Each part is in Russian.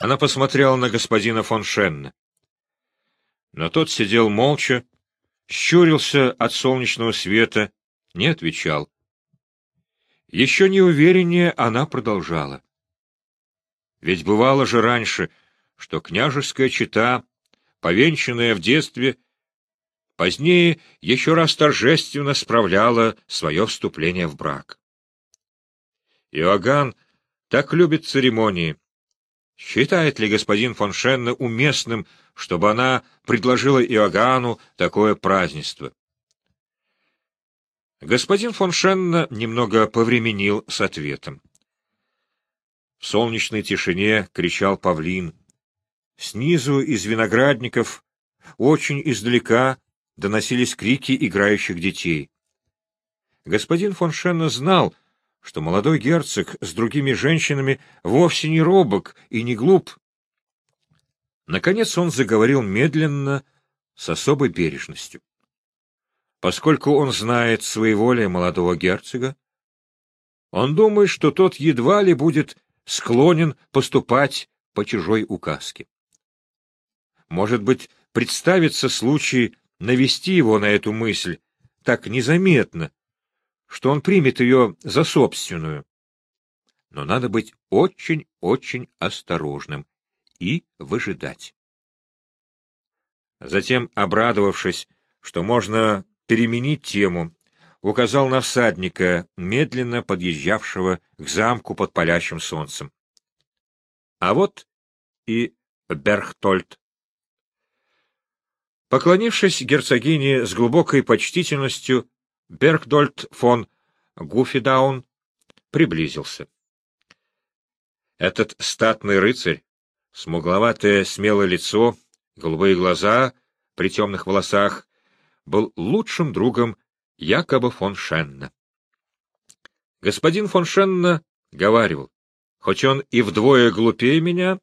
Она посмотрела на господина фон Шенна. Но тот сидел молча, щурился от солнечного света, не отвечал. Еще неувереннее она продолжала. Ведь бывало же раньше, что княжеская чета, повенчанная в детстве, позднее еще раз торжественно справляла свое вступление в брак. Иоганн так любит церемонии. Считает ли господин фон Шенна уместным, чтобы она предложила Иоганну такое празднество? Господин фон Шенна немного повременил с ответом. В солнечной тишине кричал павлин. Снизу из виноградников, очень издалека, доносились крики играющих детей. Господин фон Шенна знал, что молодой герцог с другими женщинами вовсе не робок и не глуп. Наконец он заговорил медленно, с особой бережностью. Поскольку он знает своеволие молодого герцога, он думает, что тот едва ли будет склонен поступать по чужой указке. Может быть, представится случай навести его на эту мысль так незаметно, что он примет ее за собственную. Но надо быть очень-очень осторожным и выжидать. Затем, обрадовавшись, что можно переменить тему, указал на всадника, медленно подъезжавшего к замку под палящим солнцем. А вот и Берхтольд. Поклонившись герцогине с глубокой почтительностью, Бергдольд фон Гуфидаун приблизился. Этот статный рыцарь, смугловатое смелое лицо, голубые глаза при темных волосах, был лучшим другом Якоба фон Шенна. Господин фон Шенна говаривал, хоть он и вдвое глупее меня,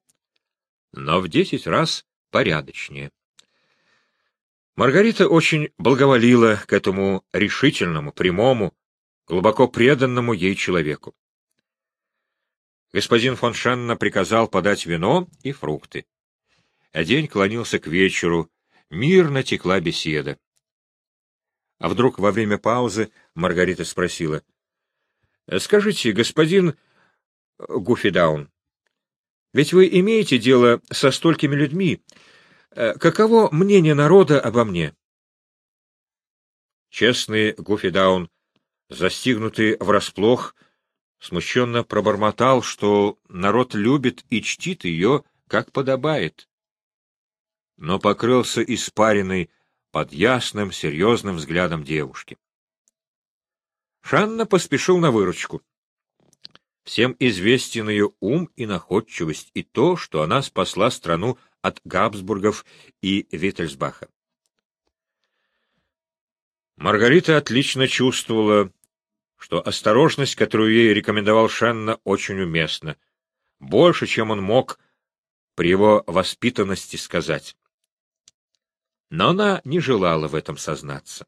но в десять раз порядочнее. Маргарита очень благоволила к этому решительному, прямому, глубоко преданному ей человеку. Господин фон Шенна приказал подать вино и фрукты. А день клонился к вечеру, мирно текла беседа. А вдруг во время паузы Маргарита спросила. — Скажите, господин Гуфидаун, ведь вы имеете дело со столькими людьми. Э, каково мнение народа обо мне? Честный Гуфидаун, застигнутый врасплох, смущенно пробормотал, что народ любит и чтит ее, как подобает. Но покрылся испаренной под ясным, серьезным взглядом девушки. Шанна поспешил на выручку. Всем известен ее ум и находчивость, и то, что она спасла страну от Габсбургов и Виттельсбаха. Маргарита отлично чувствовала, что осторожность, которую ей рекомендовал Шанна, очень уместна, больше, чем он мог при его воспитанности сказать. Но она не желала в этом сознаться.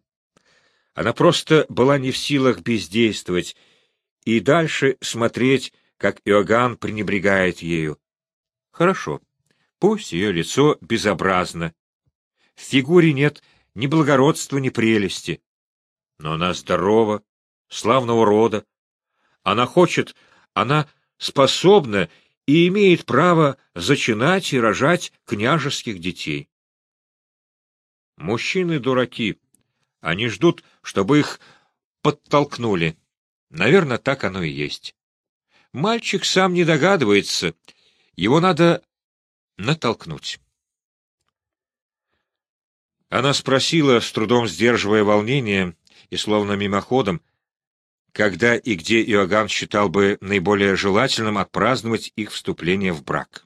Она просто была не в силах бездействовать и дальше смотреть, как Иоганн пренебрегает ею. Хорошо, пусть ее лицо безобразно. В фигуре нет ни благородства, ни прелести. Но она здорова, славного рода. Она хочет, она способна и имеет право зачинать и рожать княжеских детей. Мужчины дураки. Они ждут, чтобы их подтолкнули. Наверное, так оно и есть. Мальчик сам не догадывается. Его надо натолкнуть. Она спросила, с трудом сдерживая волнение и словно мимоходом, когда и где Иоганн считал бы наиболее желательным отпраздновать их вступление в брак.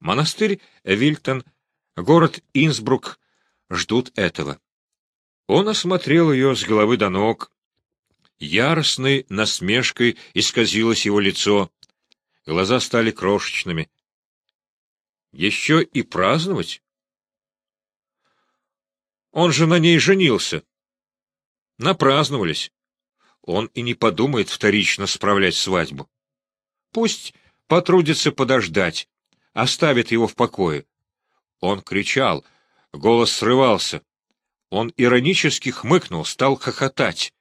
Монастырь Вильтон — город Инсбрук ждут этого. Он осмотрел ее с головы до ног. Яростной насмешкой исказилось его лицо. Глаза стали крошечными. Еще и праздновать? Он же на ней женился. Напраздновались. Он и не подумает вторично справлять свадьбу. Пусть потрудится подождать, оставит его в покое. Он кричал, голос срывался. Он иронически хмыкнул, стал хохотать.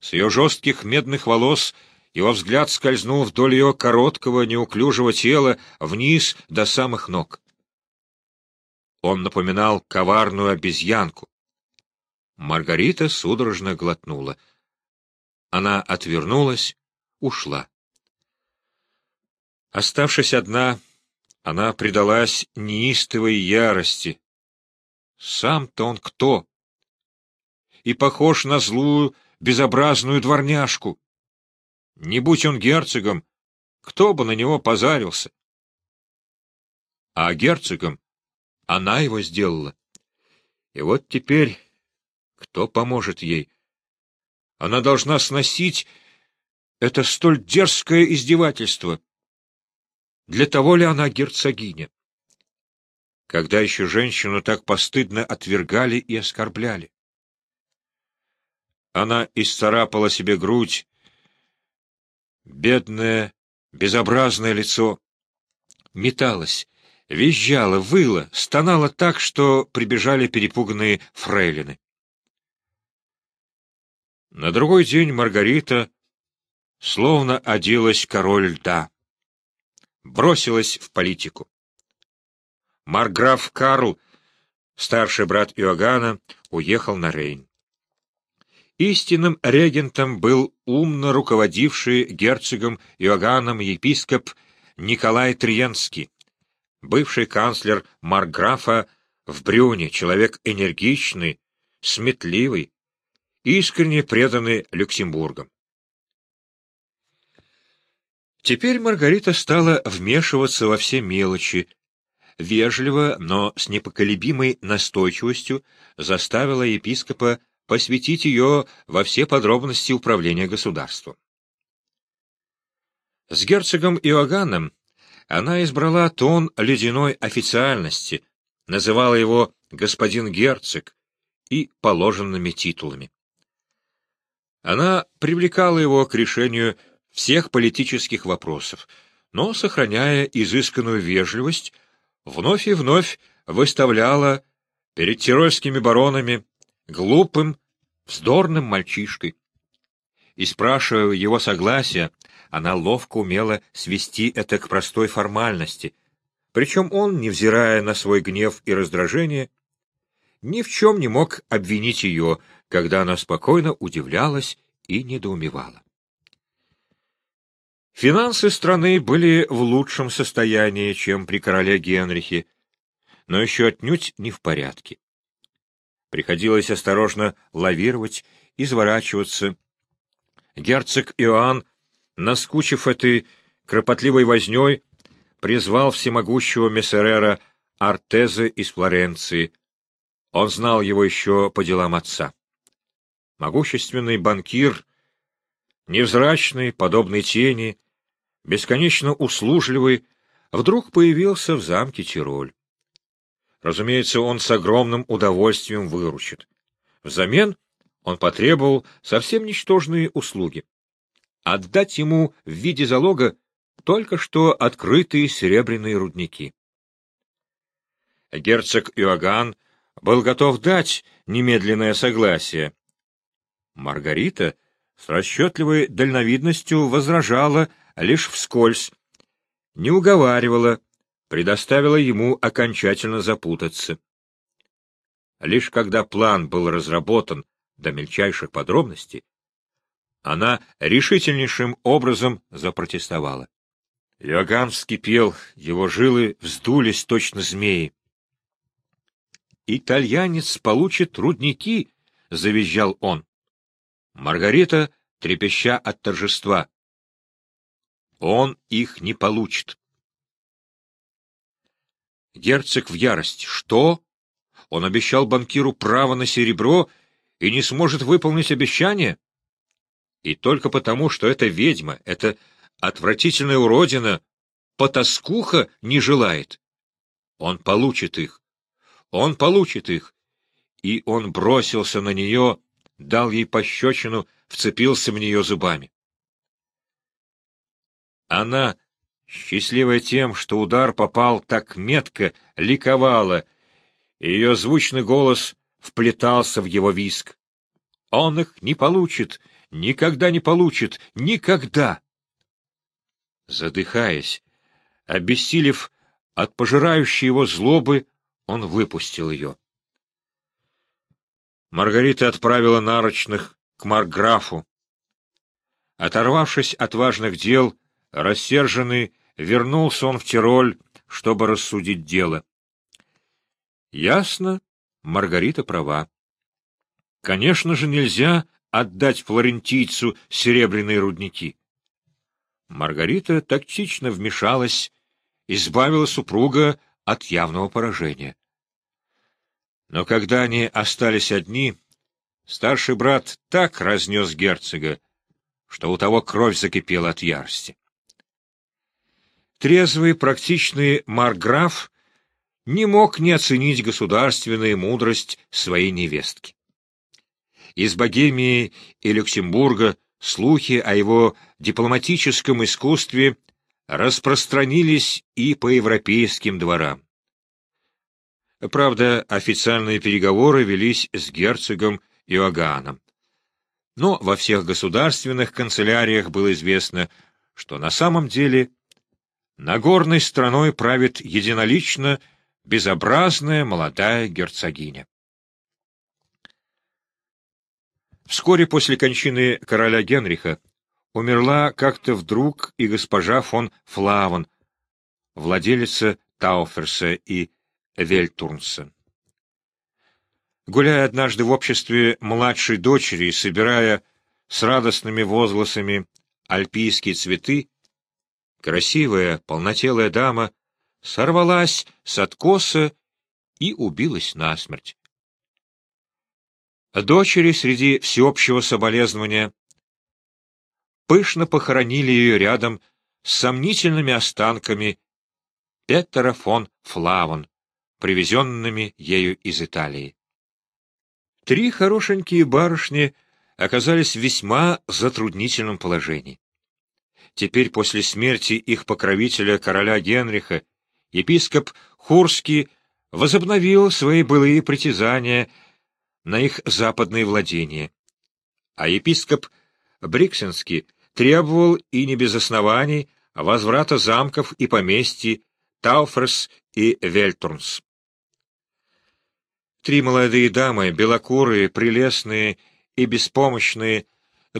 С ее жестких медных волос его взгляд скользнул вдоль ее короткого, неуклюжего тела вниз до самых ног. Он напоминал коварную обезьянку. Маргарита судорожно глотнула. Она отвернулась, ушла. Оставшись одна, она предалась неистовой ярости. Сам-то он кто? И похож на злую, безобразную дворняжку. Не будь он герцогом, кто бы на него позарился? А герцогом она его сделала. И вот теперь кто поможет ей? Она должна сносить это столь дерзкое издевательство. Для того ли она герцогиня? Когда еще женщину так постыдно отвергали и оскорбляли? Она исцарапала себе грудь, бедное, безобразное лицо, металась, визжала, выла, стонала так, что прибежали перепуганные фрейлины. На другой день Маргарита словно оделась король льда. Бросилась в политику. Марграф Карл, старший брат Иоганна, уехал на Рейн. Истинным регентом был умно руководивший герцогом Иоганном епископ Николай Триенский, бывший канцлер Марграфа в Брюне, человек энергичный, сметливый, искренне преданы Люксембургом. Теперь Маргарита стала вмешиваться во все мелочи, вежливо, но с непоколебимой настойчивостью заставила епископа посвятить ее во все подробности управления государством. С герцогом Иоганном она избрала тон ледяной официальности, называла его «господин герцог» и положенными титулами. Она привлекала его к решению всех политических вопросов, но, сохраняя изысканную вежливость, вновь и вновь выставляла перед тирольскими баронами глупым, вздорным мальчишкой. И, спрашивая его согласия, она ловко умела свести это к простой формальности, причем он, невзирая на свой гнев и раздражение, ни в чем не мог обвинить ее, когда она спокойно удивлялась и недоумевала. Финансы страны были в лучшем состоянии, чем при короле Генрихе, но еще отнюдь не в порядке. Приходилось осторожно лавировать, изворачиваться. Герцог Иоанн, наскучив этой кропотливой вознёй, призвал всемогущего мессерера Артеза из Флоренции. Он знал его еще по делам отца могущественный банкир, невзрачный, подобный тени, бесконечно услужливый, вдруг появился в замке Тироль. Разумеется, он с огромным удовольствием выручит. Взамен он потребовал совсем ничтожные услуги. Отдать ему в виде залога только что открытые серебряные рудники. Герцог Иоганн был готов дать немедленное согласие, Маргарита с расчетливой дальновидностью возражала лишь вскользь, не уговаривала, предоставила ему окончательно запутаться. Лишь когда план был разработан до мельчайших подробностей, она решительнейшим образом запротестовала. Иоганн вскипел, его жилы вздулись точно змеи. «Итальянец получит рудники!» — завизжал он. Маргарита, трепеща от торжества. Он их не получит. Герцог в ярости. Что? Он обещал банкиру право на серебро и не сможет выполнить обещание? И только потому, что эта ведьма, эта отвратительная уродина, потаскуха не желает. Он получит их. Он получит их. И он бросился на нее, дал ей пощечину, вцепился в нее зубами. Она, счастливая тем, что удар попал так метко, ликовала, и ее звучный голос вплетался в его виск. Он их не получит, никогда не получит, никогда! Задыхаясь, обессилев от пожирающей его злобы, он выпустил ее. Маргарита отправила нарочных к Марграфу. Оторвавшись от важных дел, рассерженный, вернулся он в Тироль, чтобы рассудить дело. Ясно, Маргарита права. Конечно же, нельзя отдать флорентийцу серебряные рудники. Маргарита тактично вмешалась, избавила супруга от явного поражения. Но когда они остались одни, старший брат так разнес герцога, что у того кровь закипела от ярости. Трезвый, практичный марграф не мог не оценить государственную мудрость своей невестки. Из Богемии и Люксембурга слухи о его дипломатическом искусстве распространились и по европейским дворам. Правда, официальные переговоры велись с герцогом Иоганном. Но во всех государственных канцеляриях было известно, что на самом деле Нагорной страной правит единолично безобразная молодая герцогиня. Вскоре после кончины короля Генриха умерла как-то вдруг и госпожа фон Флаван, владелица Тауферса и Вельтурнса. Гуляя однажды в обществе младшей дочери и собирая с радостными возгласами альпийские цветы, красивая, полнотелая дама сорвалась с откоса и убилась насмерть. Дочери среди всеобщего соболезнования пышно похоронили ее рядом с сомнительными останками Петера фон Флавон, привезенными ею из Италии. Три хорошенькие барышни оказались в весьма затруднительном положении. Теперь, после смерти их покровителя, короля Генриха, епископ Хурский возобновил свои былые притязания на их западные владения, а епископ Бриксенский требовал и не без оснований возврата замков и поместьй Тауферс и Вельтурнс. Три молодые дамы, белокурые, прелестные и беспомощные,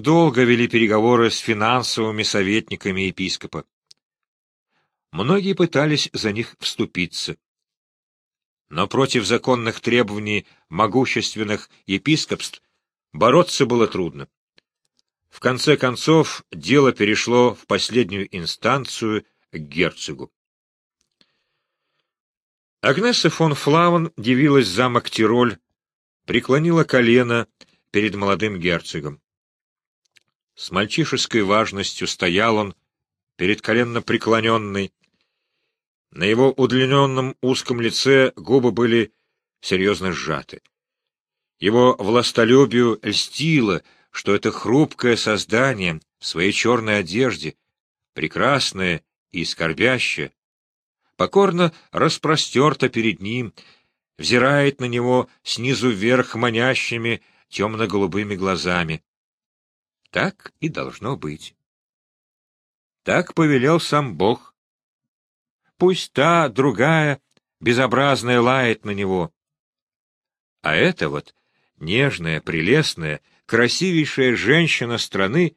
долго вели переговоры с финансовыми советниками епископа. Многие пытались за них вступиться. Но против законных требований могущественных епископств бороться было трудно. В конце концов, дело перешло в последнюю инстанцию к герцогу. Агнеса фон Флаван явилась в замок Тироль, преклонила колено перед молодым герцогом. С мальчишеской важностью стоял он, перед коленно преклоненный. На его удлиненном узком лице губы были серьезно сжаты. Его властолюбию льстило, что это хрупкое создание в своей черной одежде, прекрасное и скорбящее, покорно распростерта перед ним, взирает на него снизу вверх манящими темно-голубыми глазами. Так и должно быть. Так повелел сам Бог. Пусть та, другая, безобразная лает на него. А эта вот нежная, прелестная, красивейшая женщина страны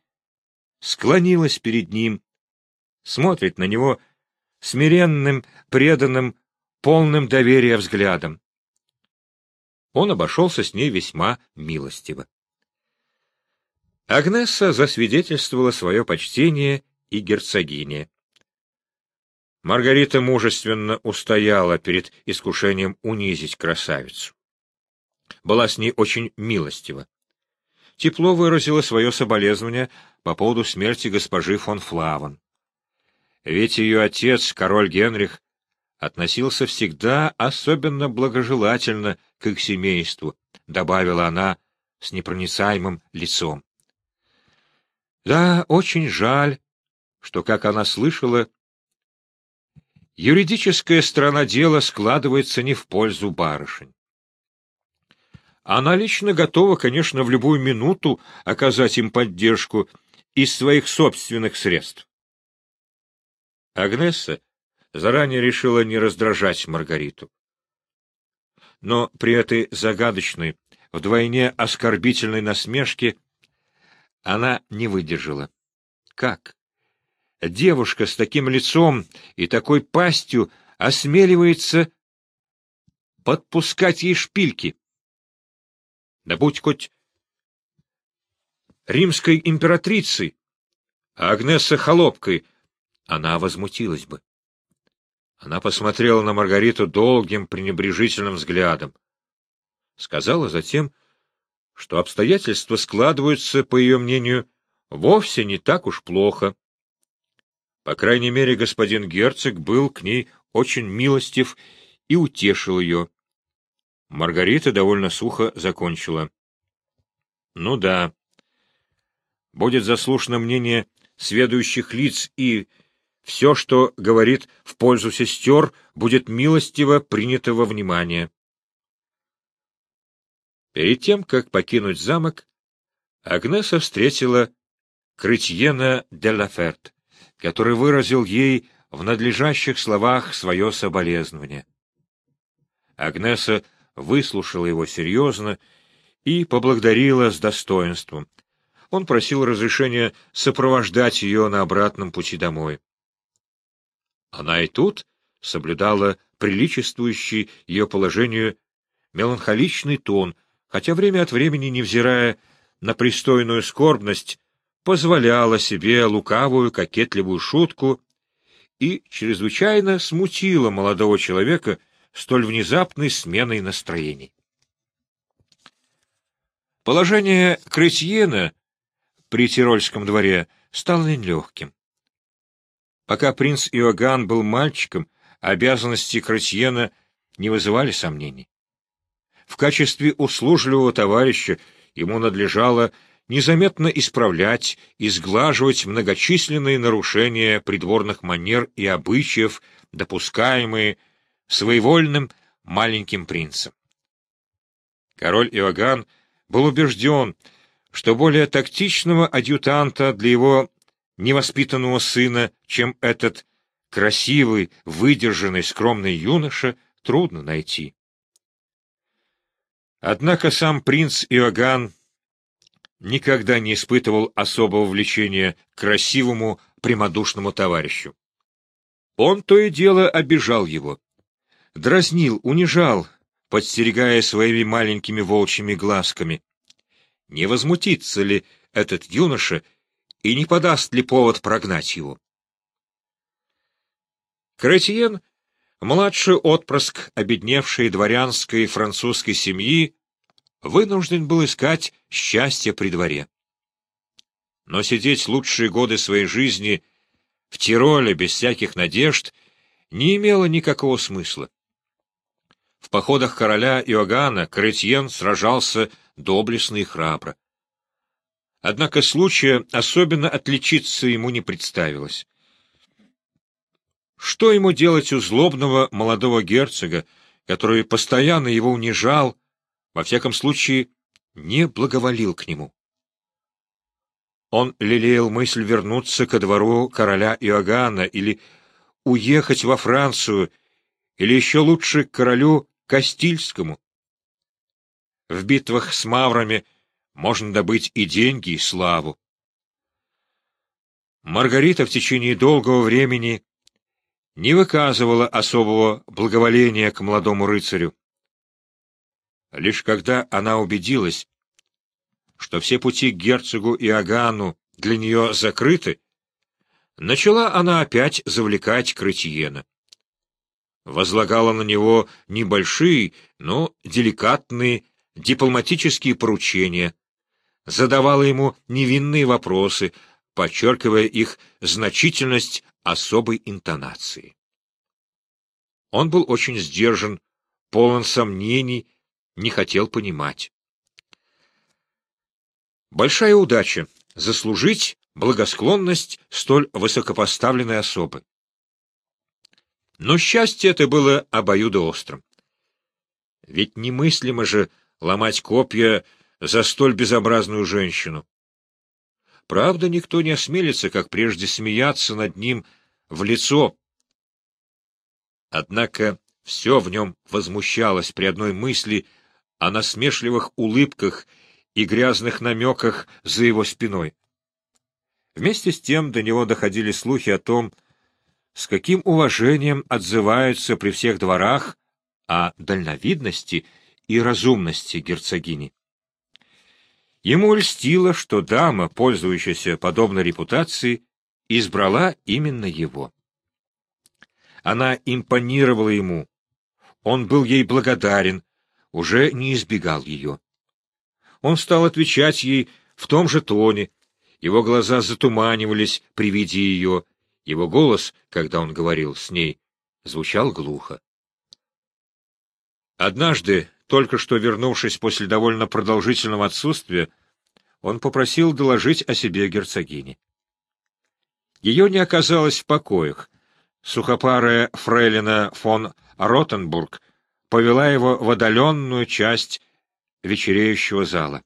склонилась перед ним, смотрит на него смиренным, преданным, полным доверия взглядом. Он обошелся с ней весьма милостиво. Агнесса засвидетельствовала свое почтение и герцогине. Маргарита мужественно устояла перед искушением унизить красавицу. Была с ней очень милостива. Тепло выразила свое соболезнование по поводу смерти госпожи фон Флаван. Ведь ее отец, король Генрих, относился всегда особенно благожелательно к их семейству, добавила она с непроницаемым лицом. Да, очень жаль, что, как она слышала, юридическая сторона дела складывается не в пользу барышень. Она лично готова, конечно, в любую минуту оказать им поддержку из своих собственных средств. Агнесса заранее решила не раздражать Маргариту. Но при этой загадочной, вдвойне оскорбительной насмешке она не выдержала. Как? Девушка с таким лицом и такой пастью осмеливается подпускать ей шпильки. Да будь хоть римской императрицей, а Агнесса холопкой, она возмутилась бы. Она посмотрела на Маргариту долгим пренебрежительным взглядом. Сказала затем, что обстоятельства складываются, по ее мнению, вовсе не так уж плохо. По крайней мере, господин герцог был к ней очень милостив и утешил ее. Маргарита довольно сухо закончила. — Ну да. Будет заслушано мнение сведущих лиц, и все, что говорит в пользу сестер, будет милостиво принято во внимание. Перед тем, как покинуть замок, Агнеса встретила Крытьена де Лаферт, который выразил ей в надлежащих словах свое соболезнование. Агнеса выслушала его серьезно и поблагодарила с достоинством. Он просил разрешения сопровождать ее на обратном пути домой. Она и тут соблюдала приличествующий ее положению меланхоличный тон, хотя время от времени, невзирая на пристойную скорбность, позволяла себе лукавую кокетливую шутку и чрезвычайно смутила молодого человека, столь внезапной сменой настроений. Положение Кретьена при Тирольском дворе стало нелегким. Пока принц Иоганн был мальчиком, обязанности Кретьена не вызывали сомнений. В качестве услужливого товарища ему надлежало незаметно исправлять и сглаживать многочисленные нарушения придворных манер и обычаев, допускаемые своевольным маленьким принцем. Король Иоганн был убежден, что более тактичного адъютанта для его невоспитанного сына, чем этот красивый, выдержанный, скромный юноша, трудно найти. Однако сам принц Иоганн никогда не испытывал особого влечения к красивому, прямодушному товарищу. Он то и дело обижал его дразнил, унижал, подстерегая своими маленькими волчьими глазками. Не возмутится ли этот юноша и не подаст ли повод прогнать его? Кретьен, младший отпрыск обедневшей дворянской французской семьи, вынужден был искать счастье при дворе. Но сидеть лучшие годы своей жизни в Тироле без всяких надежд не имело никакого смысла. В походах короля Иоганна Кретьен сражался доблестно и храбро. Однако случая особенно отличиться ему не представилось. Что ему делать у злобного молодого герцога, который постоянно его унижал, во всяком случае, не благоволил к нему? Он лелеял мысль вернуться ко двору короля Иоганна или уехать во Францию, или еще лучше к королю Кастильскому. В битвах с маврами можно добыть и деньги, и славу. Маргарита в течение долгого времени не выказывала особого благоволения к молодому рыцарю. Лишь когда она убедилась, что все пути к герцогу и Агану для нее закрыты, начала она опять завлекать Кретьена возлагала на него небольшие, но деликатные дипломатические поручения, задавала ему невинные вопросы, подчеркивая их значительность особой интонации. Он был очень сдержан, полон сомнений, не хотел понимать. Большая удача — заслужить благосклонность столь высокопоставленной особы. Но счастье это было обоюдоострым. Ведь немыслимо же ломать копья за столь безобразную женщину. Правда, никто не осмелится, как прежде, смеяться над ним в лицо. Однако все в нем возмущалось при одной мысли о насмешливых улыбках и грязных намеках за его спиной. Вместе с тем до него доходили слухи о том, с каким уважением отзываются при всех дворах о дальновидности и разумности герцогини. Ему льстило, что дама, пользующаяся подобной репутацией, избрала именно его. Она импонировала ему. Он был ей благодарен, уже не избегал ее. Он стал отвечать ей в том же тоне, его глаза затуманивались при виде ее, его голос, когда он говорил с ней, звучал глухо. Однажды, только что вернувшись после довольно продолжительного отсутствия, он попросил доложить о себе герцогине. Ее не оказалось в покоях. Сухопарая фрейлина фон Ротенбург повела его в отдаленную часть вечереющего зала.